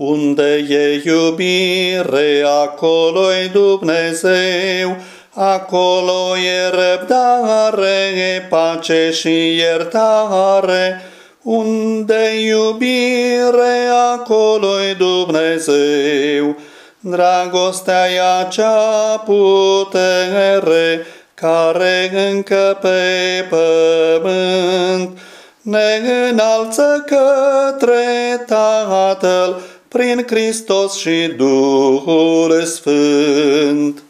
Unde e iubire, acolo-i Dumnezeu, acolo e răbdare, pace și iertare. Unde iubire, acolo-i Dumnezeu, dragostea e acea putere care încă pe pământ ne înalță către Tatăl prin Hristos și Duhul Sfânt.